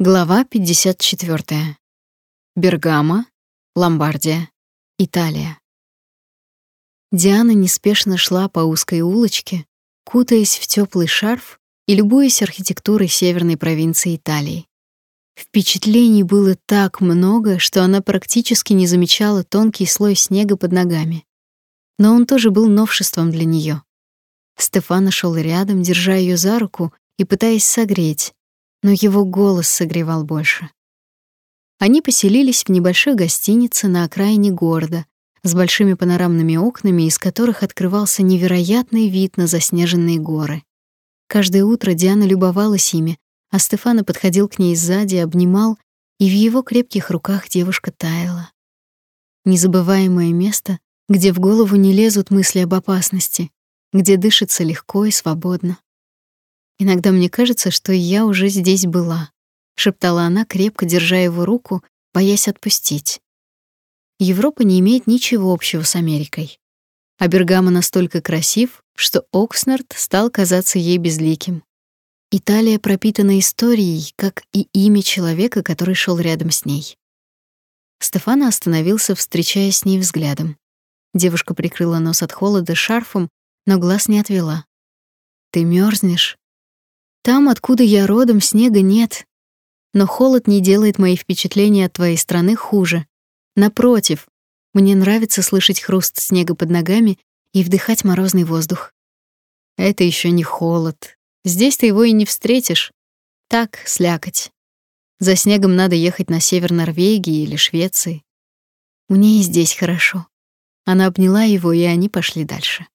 Глава 54. Бергамо, Ломбардия, Италия. Диана неспешно шла по узкой улочке, кутаясь в теплый шарф и любуясь архитектурой северной провинции Италии. Впечатлений было так много, что она практически не замечала тонкий слой снега под ногами. Но он тоже был новшеством для нее. Стефана шел рядом, держа ее за руку и пытаясь согреть, но его голос согревал больше. Они поселились в небольшой гостинице на окраине города, с большими панорамными окнами, из которых открывался невероятный вид на заснеженные горы. Каждое утро Диана любовалась ими, а Стефана подходил к ней сзади, обнимал, и в его крепких руках девушка таяла. Незабываемое место, где в голову не лезут мысли об опасности, где дышится легко и свободно. Иногда мне кажется, что я уже здесь была, шептала она, крепко держа его руку, боясь отпустить. Европа не имеет ничего общего с Америкой. А Бергамо настолько красив, что Окснард стал казаться ей безликим. Италия пропитана историей, как и имя человека, который шел рядом с ней. Стефана остановился, встречаясь с ней взглядом. Девушка прикрыла нос от холода шарфом, но глаз не отвела. Ты мерзнешь? Там, откуда я родом, снега нет. Но холод не делает мои впечатления от твоей страны хуже. Напротив, мне нравится слышать хруст снега под ногами и вдыхать морозный воздух. Это еще не холод. Здесь ты его и не встретишь. Так, слякоть. За снегом надо ехать на север Норвегии или Швеции. Мне и здесь хорошо. Она обняла его, и они пошли дальше.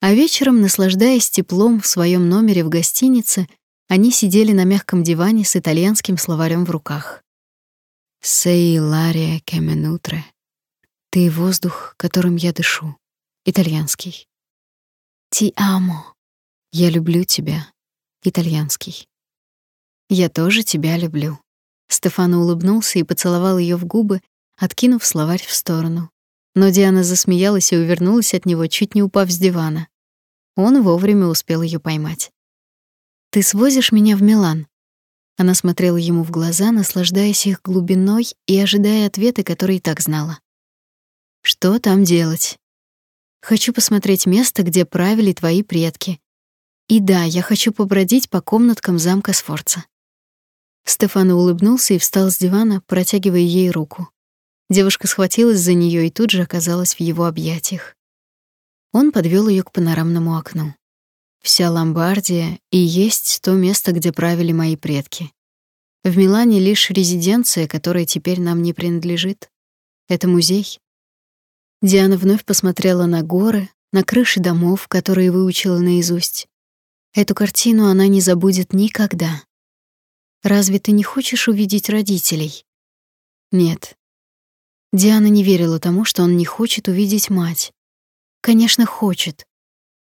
А вечером, наслаждаясь теплом в своем номере в гостинице, они сидели на мягком диване с итальянским словарем в руках. «Сей лария кеменутре» — «Ты воздух, которым я дышу» — итальянский. «Ти амо» — «Я люблю тебя» — итальянский. «Я тоже тебя люблю». Стефано улыбнулся и поцеловал ее в губы, откинув словарь в сторону. Но Диана засмеялась и увернулась от него, чуть не упав с дивана. Он вовремя успел ее поймать. «Ты свозишь меня в Милан?» Она смотрела ему в глаза, наслаждаясь их глубиной и ожидая ответа, который и так знала. «Что там делать?» «Хочу посмотреть место, где правили твои предки. И да, я хочу побродить по комнаткам замка Сфорца». Стефано улыбнулся и встал с дивана, протягивая ей руку. Девушка схватилась за нее и тут же оказалась в его объятиях. Он подвел ее к панорамному окну. Вся Ломбардия и есть то место, где правили мои предки. В Милане лишь резиденция, которая теперь нам не принадлежит. Это музей. Диана вновь посмотрела на горы, на крыши домов, которые выучила наизусть. Эту картину она не забудет никогда. Разве ты не хочешь увидеть родителей? Нет, Диана не верила тому, что он не хочет увидеть мать. Конечно, хочет.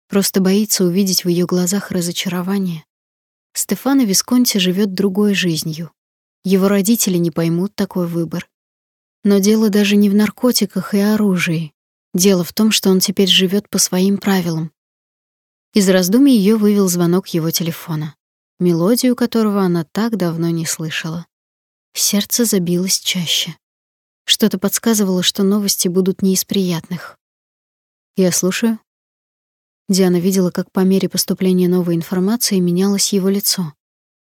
Просто боится увидеть в ее глазах разочарование. Стефано Висконти живет другой жизнью. Его родители не поймут такой выбор. Но дело даже не в наркотиках и оружии. Дело в том, что он теперь живет по своим правилам. Из раздумий ее вывел звонок его телефона, мелодию которого она так давно не слышала. Сердце забилось чаще. Что-то подсказывало, что новости будут не из приятных. Я слушаю. Диана видела, как по мере поступления новой информации менялось его лицо.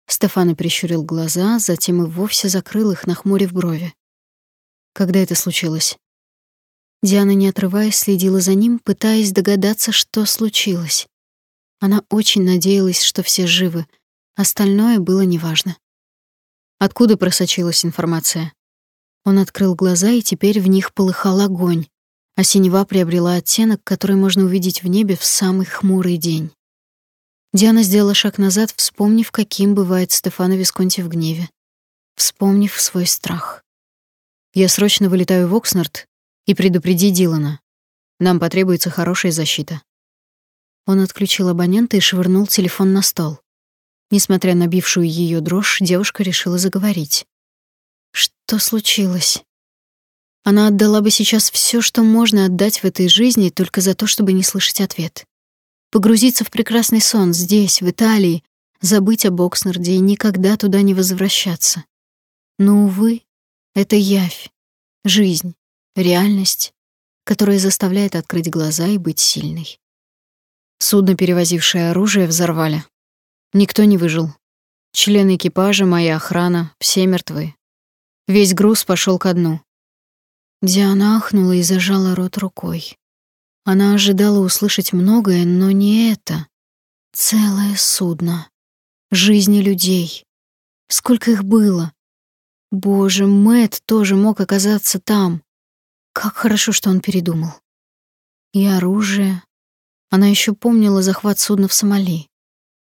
Стефано прищурил глаза, затем и вовсе закрыл их, нахмурив брови. Когда это случилось? Диана, не отрываясь, следила за ним, пытаясь догадаться, что случилось. Она очень надеялась, что все живы, остальное было неважно. Откуда просочилась информация? Он открыл глаза, и теперь в них полыхал огонь, а синева приобрела оттенок, который можно увидеть в небе в самый хмурый день. Диана сделала шаг назад, вспомнив, каким бывает Стефано Висконти в гневе, вспомнив свой страх. «Я срочно вылетаю в Окснард и предупреди Дилана. Нам потребуется хорошая защита». Он отключил абонента и швырнул телефон на стол. Несмотря на бившую ее дрожь, девушка решила заговорить. Что случилось? Она отдала бы сейчас все, что можно отдать в этой жизни, только за то, чтобы не слышать ответ. Погрузиться в прекрасный сон здесь, в Италии, забыть об Окснарде и никогда туда не возвращаться. Но, увы, это явь, жизнь, реальность, которая заставляет открыть глаза и быть сильной. Судно, перевозившее оружие, взорвали. Никто не выжил. Члены экипажа, моя охрана, все мертвы. Весь груз пошел ко дну. Диана ахнула и зажала рот рукой. Она ожидала услышать многое, но не это. Целое судно. Жизни людей. Сколько их было. Боже, Мэт тоже мог оказаться там. Как хорошо, что он передумал. И оружие. Она еще помнила захват судна в Сомали.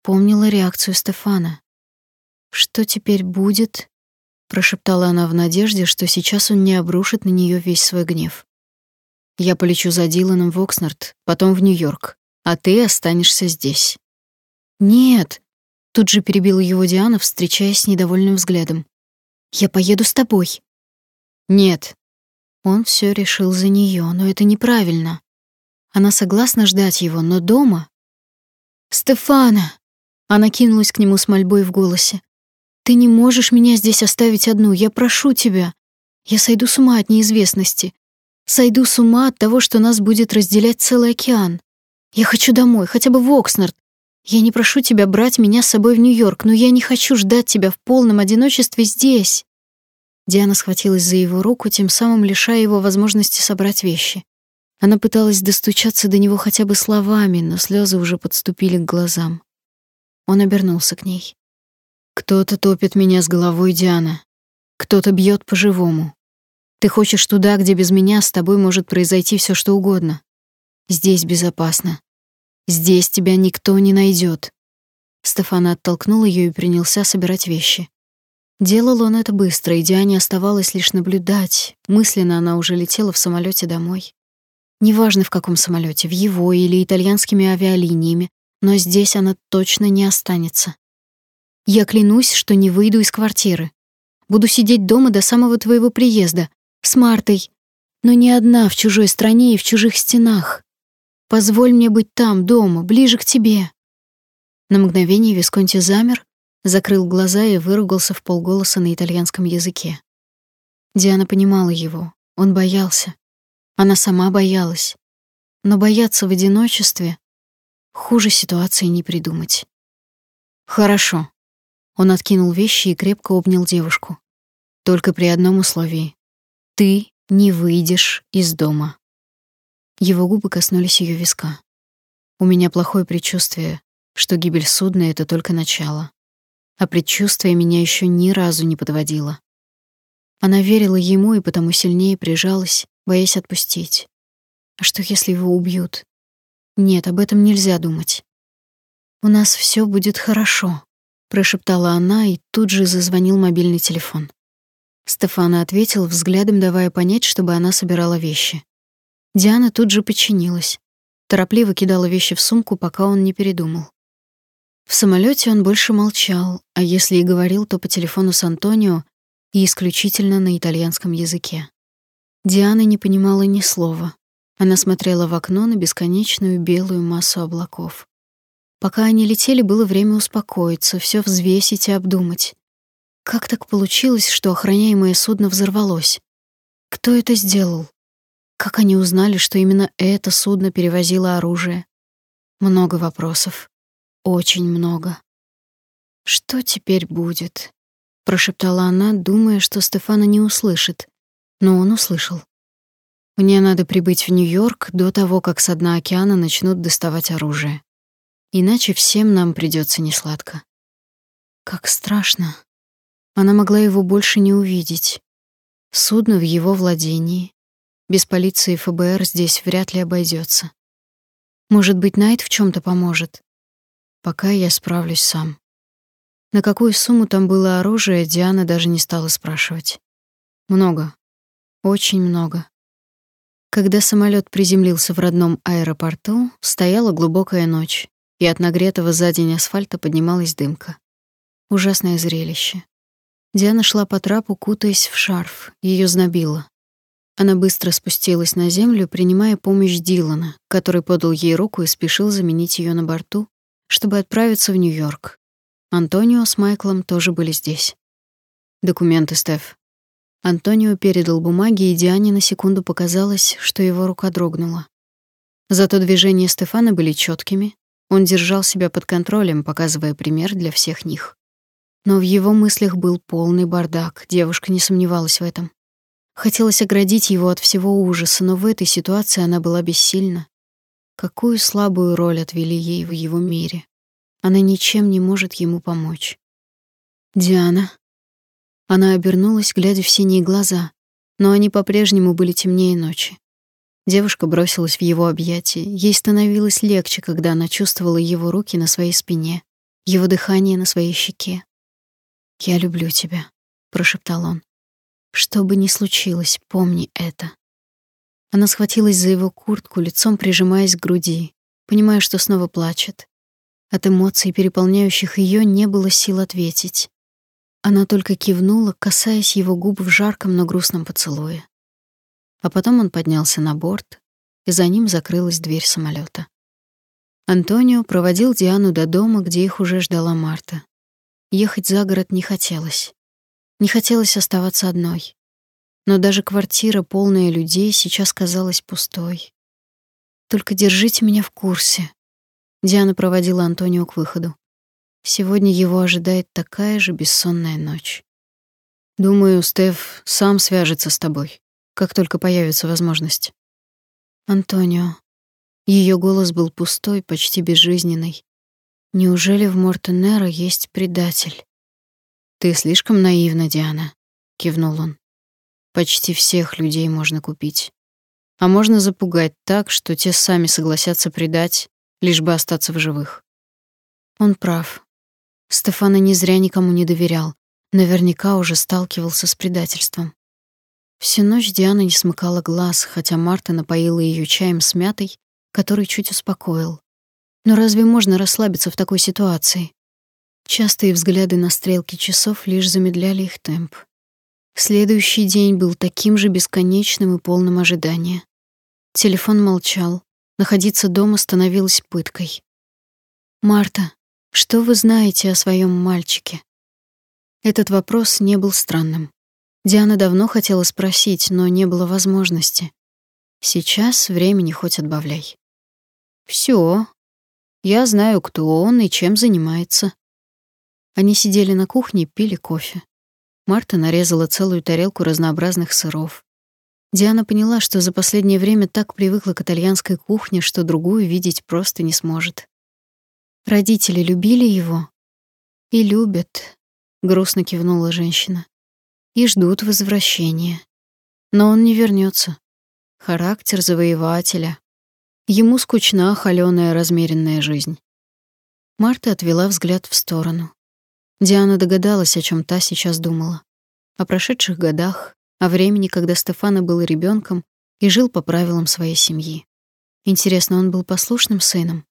Помнила реакцию Стефана. Что теперь будет? Прошептала она в надежде, что сейчас он не обрушит на нее весь свой гнев. Я полечу за Диланом в Окснард, потом в Нью-Йорк, а ты останешься здесь. Нет, тут же перебила его Диана, встречаясь с недовольным взглядом. Я поеду с тобой. Нет. Он все решил за нее, но это неправильно. Она согласна ждать его, но дома Стефана. Она кинулась к нему с мольбой в голосе. Ты не можешь меня здесь оставить одну, я прошу тебя. Я сойду с ума от неизвестности. Сойду с ума от того, что нас будет разделять целый океан. Я хочу домой, хотя бы в Окснард. Я не прошу тебя брать меня с собой в Нью-Йорк, но я не хочу ждать тебя в полном одиночестве здесь. Диана схватилась за его руку, тем самым лишая его возможности собрать вещи. Она пыталась достучаться до него хотя бы словами, но слезы уже подступили к глазам. Он обернулся к ней. Кто-то топит меня с головой, Диана. Кто-то бьет по-живому. Ты хочешь туда, где без меня с тобой может произойти все, что угодно. Здесь безопасно. Здесь тебя никто не найдет. Стефана оттолкнул ее и принялся собирать вещи. Делал он это быстро, и Диане оставалось лишь наблюдать. Мысленно она уже летела в самолете домой. Неважно в каком самолете, в его или итальянскими авиалиниями, но здесь она точно не останется. Я клянусь, что не выйду из квартиры. Буду сидеть дома до самого твоего приезда, с Мартой, но не одна в чужой стране и в чужих стенах. Позволь мне быть там, дома, ближе к тебе. На мгновение Висконти замер, закрыл глаза и выругался в полголоса на итальянском языке. Диана понимала его. Он боялся. Она сама боялась. Но бояться в одиночестве хуже ситуации не придумать. Хорошо. Он откинул вещи и крепко обнял девушку. Только при одном условии. Ты не выйдешь из дома. Его губы коснулись ее виска. У меня плохое предчувствие, что гибель судна это только начало. А предчувствие меня еще ни разу не подводило. Она верила ему и потому сильнее прижалась, боясь отпустить. А что если его убьют? Нет, об этом нельзя думать. У нас все будет хорошо, прошептала она, и тут же зазвонил мобильный телефон. Стефана ответил взглядом, давая понять, чтобы она собирала вещи. Диана тут же подчинилась. Торопливо кидала вещи в сумку, пока он не передумал. В самолете он больше молчал, а если и говорил, то по телефону с Антонио и исключительно на итальянском языке. Диана не понимала ни слова. Она смотрела в окно на бесконечную белую массу облаков. Пока они летели, было время успокоиться, все взвесить и обдумать. Как так получилось, что охраняемое судно взорвалось? Кто это сделал? Как они узнали, что именно это судно перевозило оружие? Много вопросов. Очень много. Что теперь будет? прошептала она, думая, что Стефана не услышит, но он услышал. Мне надо прибыть в Нью-Йорк до того, как с дна океана начнут доставать оружие. Иначе всем нам придется несладко. Как страшно. Она могла его больше не увидеть. Судно в его владении. Без полиции и ФБР здесь вряд ли обойдется. Может быть, Найт в чем то поможет. Пока я справлюсь сам. На какую сумму там было оружие, Диана даже не стала спрашивать. Много. Очень много. Когда самолет приземлился в родном аэропорту, стояла глубокая ночь, и от нагретого за день асфальта поднималась дымка. Ужасное зрелище. Диана шла по трапу, кутаясь в шарф. Ее знобило. Она быстро спустилась на землю, принимая помощь Дилана, который подал ей руку и спешил заменить ее на борту, чтобы отправиться в Нью-Йорк. Антонио с Майклом тоже были здесь. Документы, Стеф. Антонио передал бумаги, и Диане на секунду показалось, что его рука дрогнула. Зато движения Стефана были четкими. Он держал себя под контролем, показывая пример для всех них. Но в его мыслях был полный бардак, девушка не сомневалась в этом. Хотелось оградить его от всего ужаса, но в этой ситуации она была бессильна. Какую слабую роль отвели ей в его мире. Она ничем не может ему помочь. «Диана». Она обернулась, глядя в синие глаза, но они по-прежнему были темнее ночи. Девушка бросилась в его объятия. Ей становилось легче, когда она чувствовала его руки на своей спине, его дыхание на своей щеке. «Я люблю тебя», — прошептал он. «Что бы ни случилось, помни это». Она схватилась за его куртку, лицом прижимаясь к груди, понимая, что снова плачет. От эмоций, переполняющих ее, не было сил ответить. Она только кивнула, касаясь его губ в жарком, но грустном поцелуе. А потом он поднялся на борт, и за ним закрылась дверь самолета. Антонио проводил Диану до дома, где их уже ждала Марта. Ехать за город не хотелось. Не хотелось оставаться одной. Но даже квартира, полная людей, сейчас казалась пустой. Только держите меня в курсе. Диана проводила Антонио к выходу. Сегодня его ожидает такая же бессонная ночь. Думаю, Стеф сам свяжется с тобой, как только появится возможность. Антонио. Ее голос был пустой, почти безжизненный. Неужели в Мортенеро есть предатель? Ты слишком наивна, Диана, кивнул он. Почти всех людей можно купить. А можно запугать так, что те сами согласятся предать, лишь бы остаться в живых. Он прав. Стефана не зря никому не доверял. Наверняка уже сталкивался с предательством. Всю ночь Диана не смыкала глаз, хотя Марта напоила ее чаем с мятой, который чуть успокоил. Но разве можно расслабиться в такой ситуации? Частые взгляды на стрелки часов лишь замедляли их темп. Следующий день был таким же бесконечным и полным ожидания. Телефон молчал. Находиться дома становилось пыткой. «Марта, что вы знаете о своем мальчике?» Этот вопрос не был странным. Диана давно хотела спросить, но не было возможности. Сейчас времени хоть отбавляй. Все, я знаю, кто он и чем занимается. Они сидели на кухне, пили кофе. Марта нарезала целую тарелку разнообразных сыров. Диана поняла, что за последнее время так привыкла к итальянской кухне, что другую видеть просто не сможет. Родители любили его и любят, грустно кивнула женщина. И ждут возвращения. Но он не вернется. Характер завоевателя, Ему скучна холёная размеренная жизнь. Марта отвела взгляд в сторону. Диана догадалась, о чем та сейчас думала. О прошедших годах, о времени, когда Стефана был ребенком и жил по правилам своей семьи. Интересно, он был послушным сыном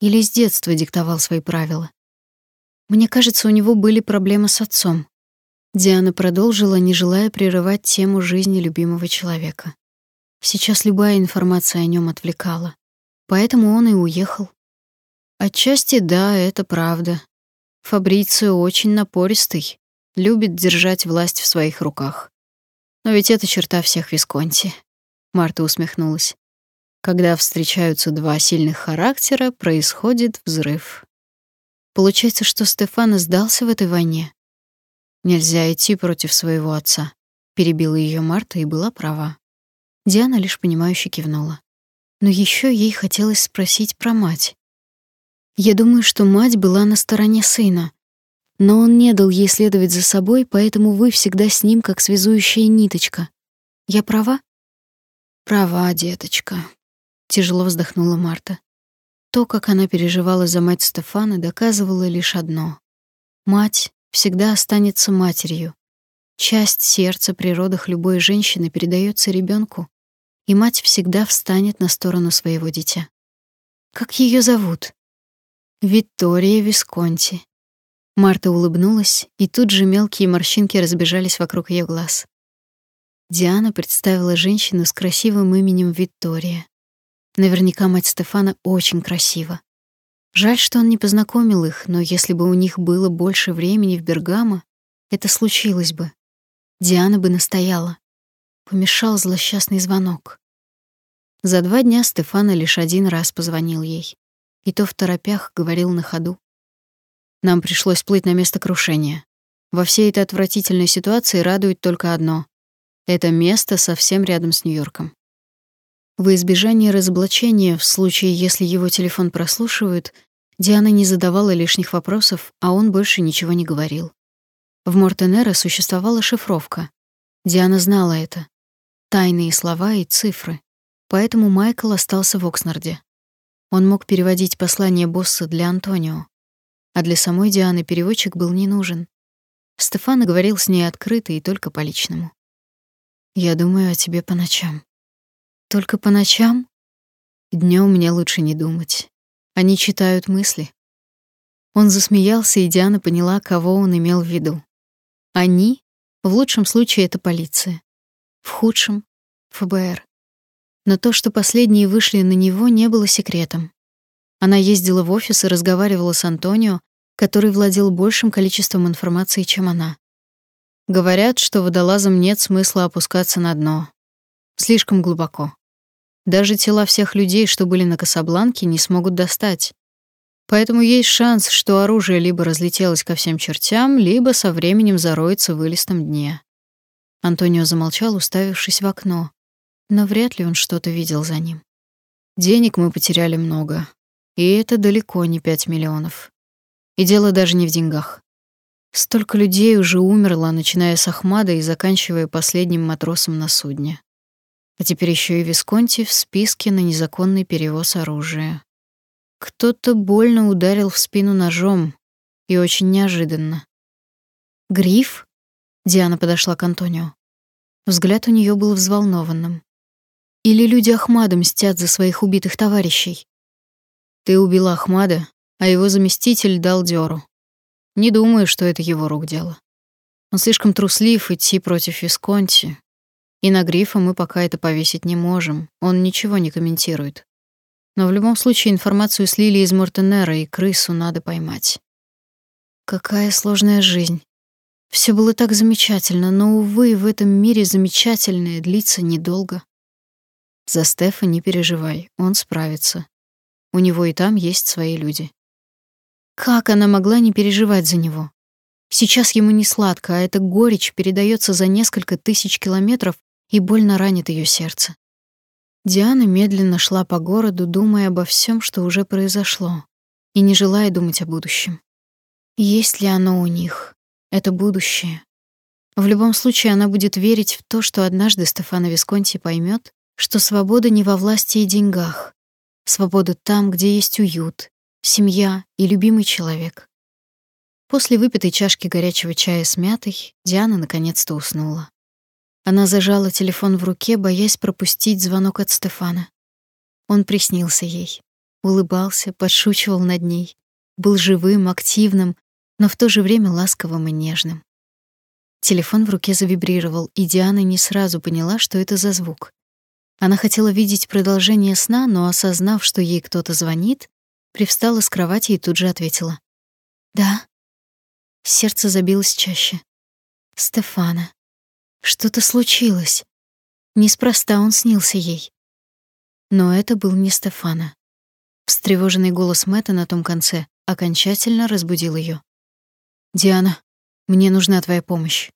или с детства диктовал свои правила? Мне кажется, у него были проблемы с отцом. Диана продолжила, не желая прерывать тему жизни любимого человека. Сейчас любая информация о нем отвлекала. Поэтому он и уехал. Отчасти да, это правда. Фабрицио очень напористый, любит держать власть в своих руках. Но ведь это черта всех Висконти. Марта усмехнулась. Когда встречаются два сильных характера, происходит взрыв. Получается, что Стефано сдался в этой войне. Нельзя идти против своего отца, перебила ее Марта и была права. Диана лишь понимающе кивнула. Но еще ей хотелось спросить про мать. Я думаю, что мать была на стороне сына, но он не дал ей следовать за собой, поэтому вы всегда с ним как связующая ниточка. Я права? Права, деточка, тяжело вздохнула Марта. То, как она переживала за мать Стефана, доказывало лишь одно: мать всегда останется матерью. Часть сердца при родах любой женщины передается ребенку и мать всегда встанет на сторону своего дитя. Как ее зовут? Виктория Висконти. Марта улыбнулась, и тут же мелкие морщинки разбежались вокруг ее глаз. Диана представила женщину с красивым именем Виктория. Наверняка мать Стефана очень красива. Жаль, что он не познакомил их, но если бы у них было больше времени в Бергамо, это случилось бы. Диана бы настояла. Помешал злосчастный звонок. За два дня Стефана лишь один раз позвонил ей. И то в торопях говорил на ходу. Нам пришлось плыть на место крушения. Во всей этой отвратительной ситуации радует только одно. Это место совсем рядом с Нью-Йорком. Во избежание разоблачения, в случае, если его телефон прослушивают, Диана не задавала лишних вопросов, а он больше ничего не говорил. В Мортенеро существовала шифровка. Диана знала это. Тайные слова и цифры. Поэтому Майкл остался в Окснарде. Он мог переводить послание босса для Антонио. А для самой Дианы переводчик был не нужен. Стефана говорил с ней открыто и только по личному. «Я думаю о тебе по ночам». «Только по ночам?» Днем мне лучше не думать. Они читают мысли». Он засмеялся, и Диана поняла, кого он имел в виду. Они, в лучшем случае, это полиция. В худшем — ФБР. Но то, что последние вышли на него, не было секретом. Она ездила в офис и разговаривала с Антонио, который владел большим количеством информации, чем она. Говорят, что водолазам нет смысла опускаться на дно. Слишком глубоко. Даже тела всех людей, что были на Касабланке, не смогут достать. Поэтому есть шанс, что оружие либо разлетелось ко всем чертям, либо со временем зароется в вылистом дне. Антонио замолчал, уставившись в окно, но вряд ли он что-то видел за ним. Денег мы потеряли много, и это далеко не пять миллионов. И дело даже не в деньгах. Столько людей уже умерло, начиная с Ахмада и заканчивая последним матросом на судне. А теперь еще и Висконти в списке на незаконный перевоз оружия. Кто-то больно ударил в спину ножом, и очень неожиданно. «Гриф?» — Диана подошла к Антонио. Взгляд у нее был взволнованным. «Или люди Ахмада мстят за своих убитых товарищей?» «Ты убила Ахмада, а его заместитель дал дёру. Не думаю, что это его рук дело. Он слишком труслив идти против Висконти, и на Грифа мы пока это повесить не можем, он ничего не комментирует. Но в любом случае информацию слили из Мортенера, и крысу надо поймать. Какая сложная жизнь. Все было так замечательно, но, увы, в этом мире замечательное длится недолго. За Стефа не переживай, он справится. У него и там есть свои люди. Как она могла не переживать за него? Сейчас ему не сладко, а эта горечь передается за несколько тысяч километров и больно ранит ее сердце. Диана медленно шла по городу, думая обо всем, что уже произошло, и не желая думать о будущем. Есть ли оно у них, это будущее? В любом случае она будет верить в то, что однажды Стефано Висконти поймет, что свобода не во власти и деньгах. Свобода там, где есть уют, семья и любимый человек. После выпитой чашки горячего чая с мятой Диана наконец-то уснула. Она зажала телефон в руке, боясь пропустить звонок от Стефана. Он приснился ей, улыбался, подшучивал над ней, был живым, активным, но в то же время ласковым и нежным. Телефон в руке завибрировал, и Диана не сразу поняла, что это за звук. Она хотела видеть продолжение сна, но осознав, что ей кто-то звонит, привстала с кровати и тут же ответила: "Да". Сердце забилось чаще. Стефана. Что-то случилось. Неспроста он снился ей. Но это был не Стефана. Встревоженный голос Мэтта на том конце окончательно разбудил ее. «Диана, мне нужна твоя помощь».